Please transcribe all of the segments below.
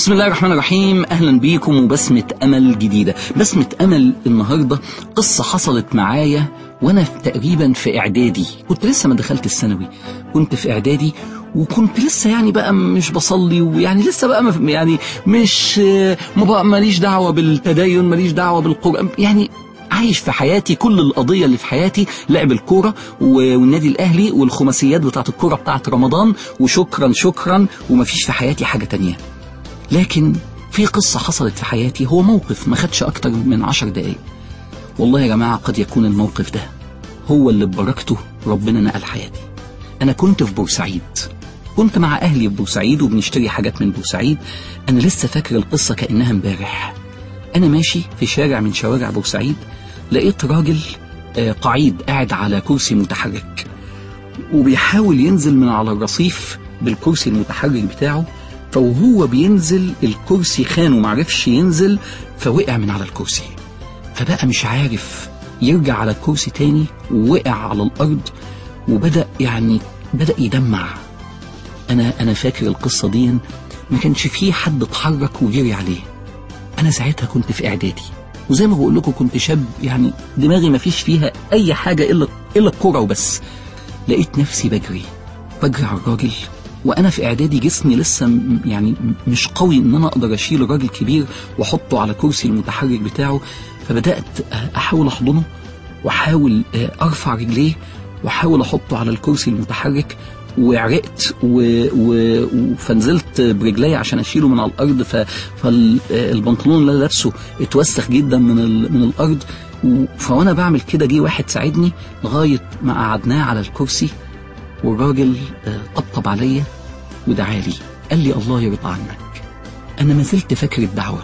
بسم الله الرحمن الرحيم. أهلا بيكم وبسمة أمل جديدة. بسمة أمل النهاردة قصة حصلت معايا وأنا تقريبا في إعدادي. كنت لسه ما دخلت الثانوي. كنت في إعدادي وكنت لسه يعني بقى مش بصلي ويعني لسه بقى يعني مش ماليش دعوة بالتدين ماليش دعوة بالقرآن. يعني عايش في حياتي كل القضية اللي في حياتي لعب الكورة و- والنادي الأهلي والخماسيات بتاعت الكورة بتاعت رمضان. وشكرا شكرا. ومفيش في حياتي حاجة تانية. لكن في قصة حصلت في حياتي هو موقف ما خدش أكتر من عشر دقايق. والله يا جماعة قد يكون الموقف ده هو اللي ببركته ربنا نقل حياتي. أنا كنت في بورسعيد. كنت مع أهلي في بورسعيد وبنشتري حاجات من بورسعيد. أنا لسه فاكر القصة كأنها امبارح. أنا ماشي في شارع من شوارع بورسعيد لقيت راجل آه، قعيد قاعد على كرسي متحرك. وبيحاول ينزل من على الرصيف بالكرسي المتحرك بتاعه. فوهو بينزل الكرسي خانه معرفش ينزل فوقع من على الكرسي. فبقى مش عارف يرجع على الكرسي تاني ووقع على الأرض وبدأ يعني بدأ يدمع. أنا أنا فاكر القصة دي ما كانش فيه حد اتحرك وجري عليه. أنا ساعتها كنت في إعدادي وزي ما بقول لكم كنت شاب يعني دماغي ما فيش فيها أي حاجة إلا إلا الكورة وبس. لقيت نفسي بجري بجري على الراجل وأنا في إعدادي جسمي لسه يعني مش قوي إن أنا أقدر أشيل راجل كبير وأحطه على كرسي المتحرك بتاعه فبدأت أحاول أحضنه وأحاول آه، أرفع رجليه وأحاول أحطه على الكرسي المتحرك وعرقت و... و... فنزلت برجلي عشان أشيله من على الأرض ف... فالبنطلون اللي أنا لابسه اتوسخ جدا من ال... من الأرض و... فوأنا بعمل كده جه واحد ساعدني لغاية ما قعدناه على الكرسي والراجل آه، طبطب عليا ودعالي قال لي الله يرضى عنك. أنا ما زلت فاكر الدعوة.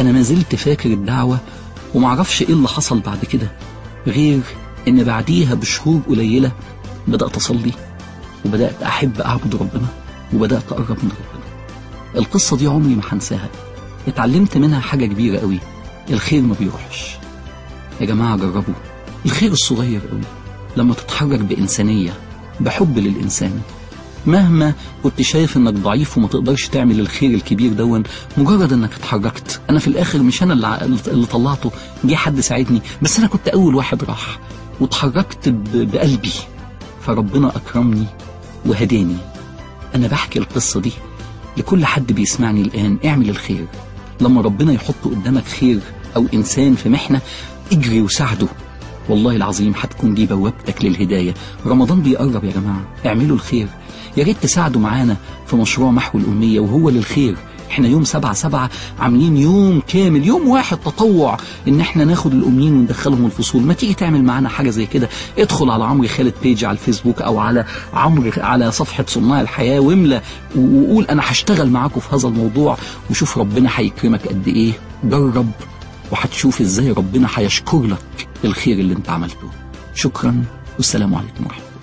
أنا ما زلت فاكر الدعوة ومعرفش إيه اللي حصل بعد كده غير إن بعديها بشهور قليلة بدأت أصلي وبدأت أحب أعبد ربنا وبدأت أقرب من ربنا. القصة دي عمري ما هنساها. اتعلمت منها حاجة كبيرة قوي. الخير ما بيروحش. يا جماعة جربوا. الخير الصغير قوي. لما تتحرك بإنسانية بحب للإنسان مهما كنت شايف إنك ضعيف وما تقدرش تعمل الخير الكبير دون مجرد إنك اتحركت. أنا في الآخر مش أنا اللي طلعته جه حد ساعدني بس أنا كنت أول واحد راح واتحركت بقلبي. فربنا أكرمني وهداني. أنا بحكي القصة دي لكل حد بيسمعني الآن. اعمل الخير. لما ربنا يحط قدامك خير أو إنسان في محنة اجري وساعده. والله العظيم هتكون دي بوابتك للهداية. رمضان بيقرب يا جماعة. اعملوا الخير. يا ريت تساعدوا معانا في مشروع محو الأمية وهو للخير. إحنا يوم سبعة سبعة عاملين يوم كامل يوم واحد تطوع إن إحنا ناخد الامنيين وندخلهم الفصول. ما تيجي تعمل معانا حاجة زي كده؟ ادخل على عمرو خالد بيج على الفيسبوك أو على عمرو على صفحة صناع الحياة واملى وقول أنا هشتغل معاكم في هذا الموضوع وشوف ربنا هيكرمك قد إيه. جرب. وهتشوف إزاي ربنا هيشكر لك الخير اللي أنت عملته. شكرا. والسلام عليكم ورحمة الله.